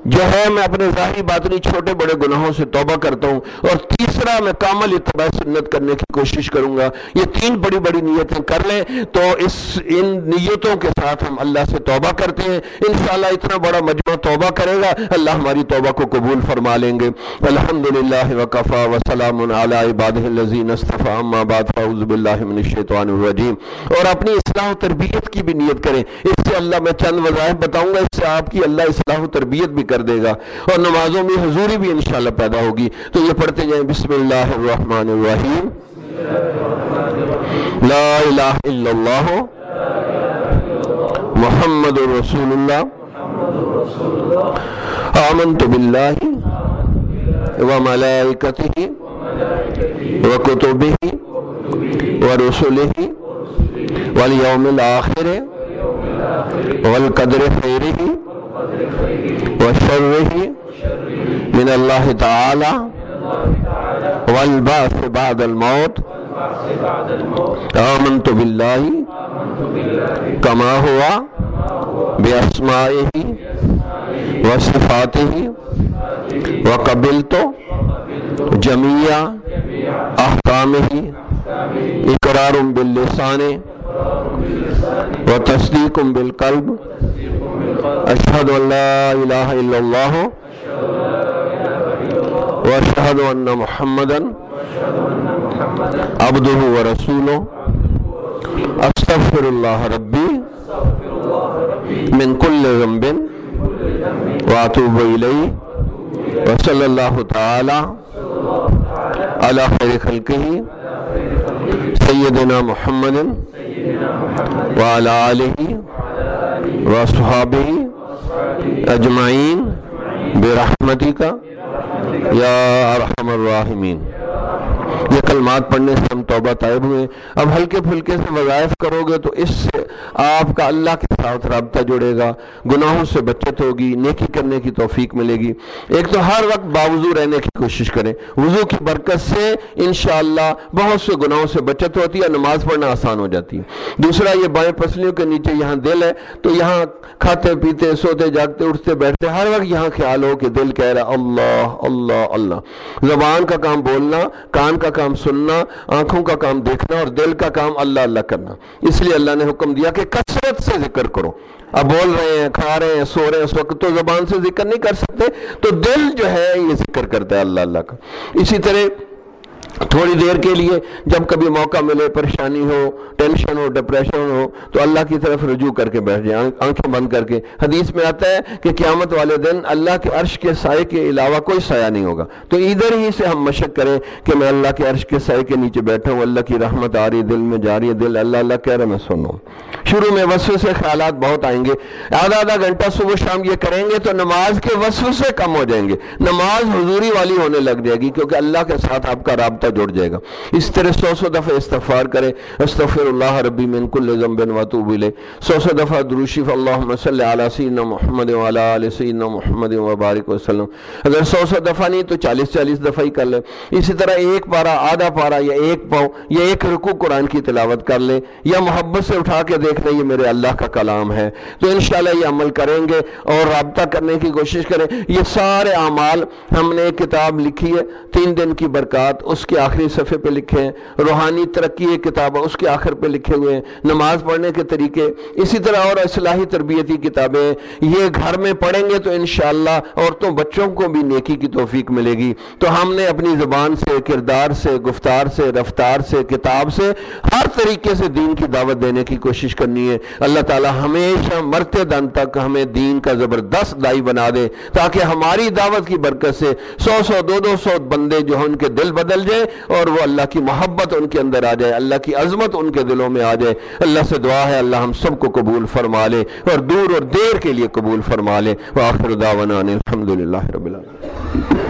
جو ہے میں اپنے ظاہری باطنی چھوٹے بڑے گناہوں سے توبہ کرتا ہوں اور تیسرا میں کامل اتباع سنت کرنے کی کوشش کروں گا۔ یہ تین بڑی بڑی نیتیں کر لیں تو اس، ان نیتوں کے ساتھ ہم اللہ سے توبہ کرتے ہیں۔ انشاءاللہ اتنا بڑا مجموعہ توبہ کرے گا۔ اللہ ہماری توبہ کو قبول فرما لیں گے۔ الحمدللہ وکفا وسلام علی عبادہ الذین اما بعد فاعوذ باللہ من الشیطان الرجیم۔ اور اپنی اصلاح و تربیت کی بھی نیت کریں۔ اس سے اللہ میں چند وظائف بتاؤں گا۔ اس سے آپ کی اللہ اصلاح و تربیت بھی کر دے گا اور نمازوں میں حضوری بھی انشاءاللہ پیدا ہوگی۔ تو یہ پڑھتے جائیں۔ بسم اللہ الرحمن الرحیم۔ لا الہ الا اللہ محمد رسول اللہ آمنت باللہ وملائکتہ وکتبہ ورسلہ والیوم الآخر والقدر خیره وشره من الله تعالى والبعث بعد الموت آمنت بالله كما هو بأسمائه وصفاته وقبلت جميع أحكامه إقرار باللسان وتصديق بالقلب أشهد أن لا إله إلا الله وأشهد أن محمدا عبده ورسوله. أستغفر الله ربي من كل ذنب وأتوب إليه. وصلى الله تعالى على خير خلقه سيدنا محمد وعلى آله وصحابی اجمعین برحمتی کا یا ارحم الراحمین۔ یہ کلمات پڑھنے سے ہم توبہ طائب ہوئے۔ اب ہلکے پھلکے سے وظائف کرو گے تو اس سے آپ کا اللہ کے ساتھ رابطہ جڑے گا، گناہوں سے بچت ہوگی، نیکی کرنے کی توفیق ملے گی۔ ایک تو ہر وقت باوضو رہنے کی کوشش کریں۔ وضو کی برکت سے انشاءاللہ بہت سے گناہوں سے بچت ہوتی ہے نماز پڑھنا آسان ہو جاتی ہے۔ دوسرا، یہ بائیں پسلیوں کے نیچے یہاں دل ہے، تو یہاں کھاتے پیتے، سوتے، جاگتے، اٹھتے، بیٹھتے، ہر وقت یہاں خیال ہو کہ دل کہہ رہا اللہ اللہ اللہ۔ زبان کا کام بولنا، کان کا کام سننا، آنکھوں کا کام دیکھنا اور دل کا کام اللہ اللہ کرنا۔ اس لیے اللہ نے حکم دیا کہ کثرت سے ذکر کرو۔ اب بول رہے ہیں، کھا رہے ہیں، سو رہے ہیں، اس وقت تو زبان سے ذکر نہیں کر سکتے، تو دل جو ہے یہ ذکر کرتا ہے اللہ اللہ کا۔ اسی طرح تھوڑی دیر کے لیے جب کبھی موقع ملے، پریشانی ہو، ٹینشن ہو ڈپریشن ہو، تو اللہ کی طرف رجوع کر کے بیٹھ جائیں، آنکھیں بند کر کے۔ حدیث میں آتا ہے کہ قیامت والے دن اللہ کے عرش کے سائے کے علاوہ کوئی سایہ نہیں ہوگا۔ تو ادھر ہی سے ہم مشق کریں کہ میں اللہ کے عرش کے سائے کے نیچے بیٹھا ہوں، اللہ کی رحمت آ رہی دل میں جا رہی ہے، دل اللہ اللہ کہہ رہا میں سنوں شروع میں وصف سے خیالات بہت آئیں گے۔ آدھا آدھا گھنٹہ صبح شام یہ کریں گے تو نماز کے وصف سے کم ہو جائیں گے۔ نماز حضوری والی ہونے لگ جائے گی کیونکہ اللہ کے ساتھ آپ کا رابطہ رابطہ جڑ جائے گا۔ اس طرح سو سو دفعہ استغفار کرے استغفر اللہ ربی من کل ذنب واتوب الیہ۔ سو سو دفعہ دروشی اللہم صلی علی سیدنا محمد وعلی آل سیدنا محمد وبارک وسلم۔ اگر سو سو دفعہ نہیں تو چالیس چالیس دفعہ ہی کر لے اسی طرح ایک پارا آدھا پارا یا ایک پاؤں یا ایک رکو قرآن کی تلاوت کر لے یا محبت سے اٹھا کے دیکھ لیں یہ میرے اللہ کا کلام ہے۔ تو انشاءاللہ یہ عمل کریں گے اور رابطہ کرنے کی کوشش کریں۔ یہ سارے اعمال ہم نے ایک کتاب لکھی ہے، تین دن کی برکات، اس کے آخری صفحے پہ لکھے ہیں، روحانی ترقی ایک کتاب ہے، اس کے آخر پہ لکھے ہوئے ہیں۔ نماز پڑھنے کے طریقے، اسی طرح اور اصلاحی تربیتی کتابیں یہ گھر میں پڑھیں گے تو انشاءاللہ عورتوں بچوں کو بھی نیکی کی توفیق ملے گی۔ تو ہم نے اپنی زبان سے، کردار سے، گفتار سے، رفتار سے، کتاب سے ہر طریقے سے دین کی دعوت دینے کی کوشش کرنی ہے۔ اللہ تعالی ہمیشہ مرتے دن تک ہمیں دین کا زبردست دائی بنا دے تاکہ ہماری دعوت کی برکت سے سو سو، دو دو سو بندے جو ہیں، ان کے دل بدل جائیں۔ اور وہ اللہ کی محبت ان کے اندر آ جائے، اللہ کی عظمت ان کے دلوں میں آ جائے۔ اللہ سے دعا ہے، اللہ ہم سب کو قبول فرما لے اور دور اور دیر کے لیے قبول فرما لے۔ وآخر دعوانا الحمدللہ رب العالمين